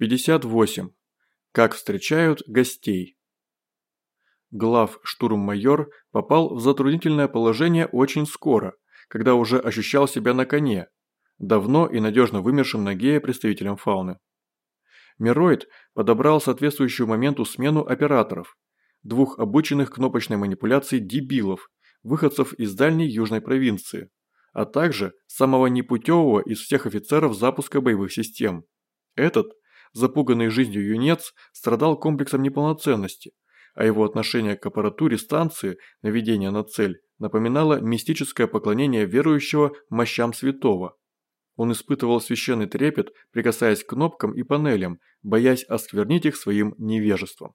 58. Как встречают гостей. Глав штурм-майор попал в затруднительное положение очень скоро, когда уже ощущал себя на коне, давно и надежно вымершим на гея представителем фауны. Мироид подобрал соответствующую моменту смену операторов, двух обученных кнопочной манипуляции дебилов, выходцев из дальней южной провинции, а также самого непутевого из всех офицеров запуска боевых систем. Этот, запуганный жизнью юнец, страдал комплексом неполноценности, а его отношение к аппаратуре станции, наведение на цель, напоминало мистическое поклонение верующего мощам святого. Он испытывал священный трепет, прикасаясь к кнопкам и панелям, боясь осквернить их своим невежеством.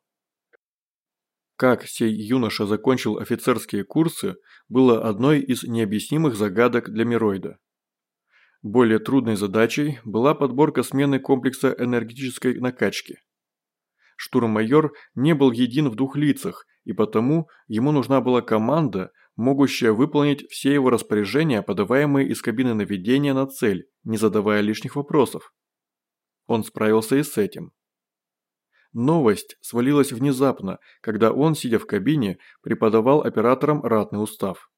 Как сей юноша закончил офицерские курсы, было одной из необъяснимых загадок для Мироида. Более трудной задачей была подборка смены комплекса энергетической накачки. Штурммайор не был един в двух лицах, и потому ему нужна была команда, могущая выполнить все его распоряжения, подаваемые из кабины наведения на цель, не задавая лишних вопросов. Он справился и с этим. Новость свалилась внезапно, когда он, сидя в кабине, преподавал операторам ратный устав.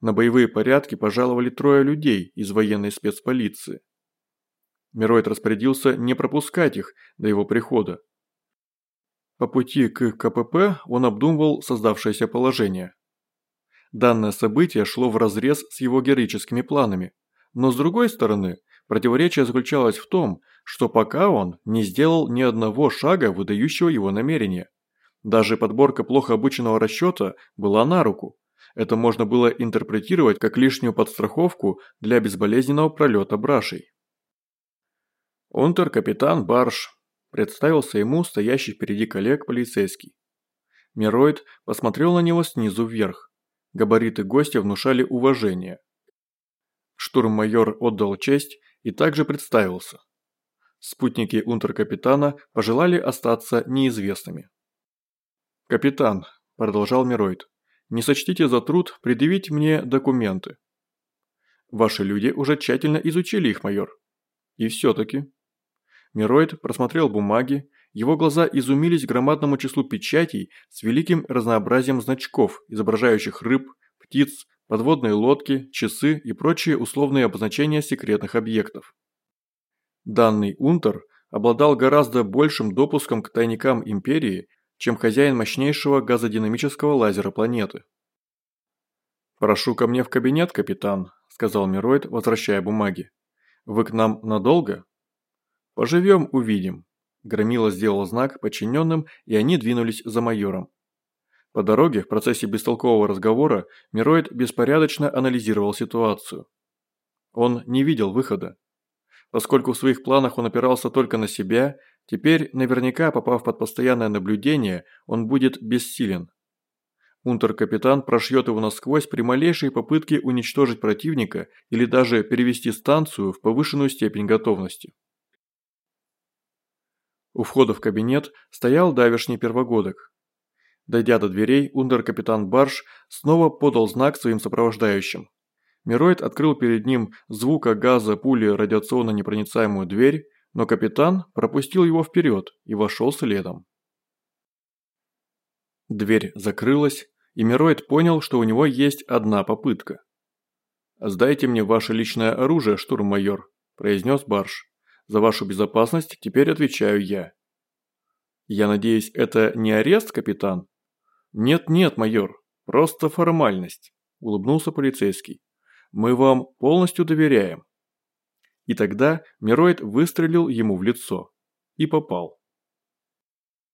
На боевые порядки пожаловали трое людей из военной спецполиции. Мироид распорядился не пропускать их до его прихода. По пути к КПП он обдумывал создавшееся положение. Данное событие шло вразрез с его героическими планами, но с другой стороны, противоречие заключалось в том, что пока он не сделал ни одного шага, выдающего его намерения. Даже подборка плохо обученного расчета была на руку. Это можно было интерпретировать как лишнюю подстраховку для безболезненного пролета брашей. «Унтер-капитан Барш», – представился ему стоящий впереди коллег полицейский. Мироид посмотрел на него снизу вверх. Габариты гостя внушали уважение. Штурм-майор отдал честь и также представился. Спутники унтер-капитана пожелали остаться неизвестными. «Капитан», – продолжал Мироид, не сочтите за труд предъявить мне документы. Ваши люди уже тщательно изучили их, майор. И все-таки. Мироид просмотрел бумаги, его глаза изумились громадному числу печатей с великим разнообразием значков, изображающих рыб, птиц, подводные лодки, часы и прочие условные обозначения секретных объектов. Данный унтер обладал гораздо большим допуском к тайникам Империи чем хозяин мощнейшего газодинамического лазера планеты. «Прошу ко мне в кабинет, капитан», – сказал Мироид, возвращая бумаги. «Вы к нам надолго?» «Поживем, увидим». Громила сделал знак подчиненным, и они двинулись за майором. По дороге, в процессе бестолкового разговора, Мироид беспорядочно анализировал ситуацию. Он не видел выхода. Поскольку в своих планах он опирался только на себя, теперь, наверняка попав под постоянное наблюдение, он будет бессилен. Унтер-капитан прошьет его насквозь при малейшей попытке уничтожить противника или даже перевести станцию в повышенную степень готовности. У входа в кабинет стоял давешний первогодок. Дойдя до дверей, унтер-капитан Барш снова подал знак своим сопровождающим. Мироид открыл перед ним звука газа пули радиационно непроницаемую дверь, но капитан пропустил его вперед и вошел следом. Дверь закрылась, и Мироид понял, что у него есть одна попытка. «Сдайте мне ваше личное оружие, штурм-майор», – произнес Барш. «За вашу безопасность теперь отвечаю я». «Я надеюсь, это не арест, капитан?» «Нет-нет, майор, просто формальность», – улыбнулся полицейский. Мы вам полностью доверяем». И тогда Мироид выстрелил ему в лицо. И попал.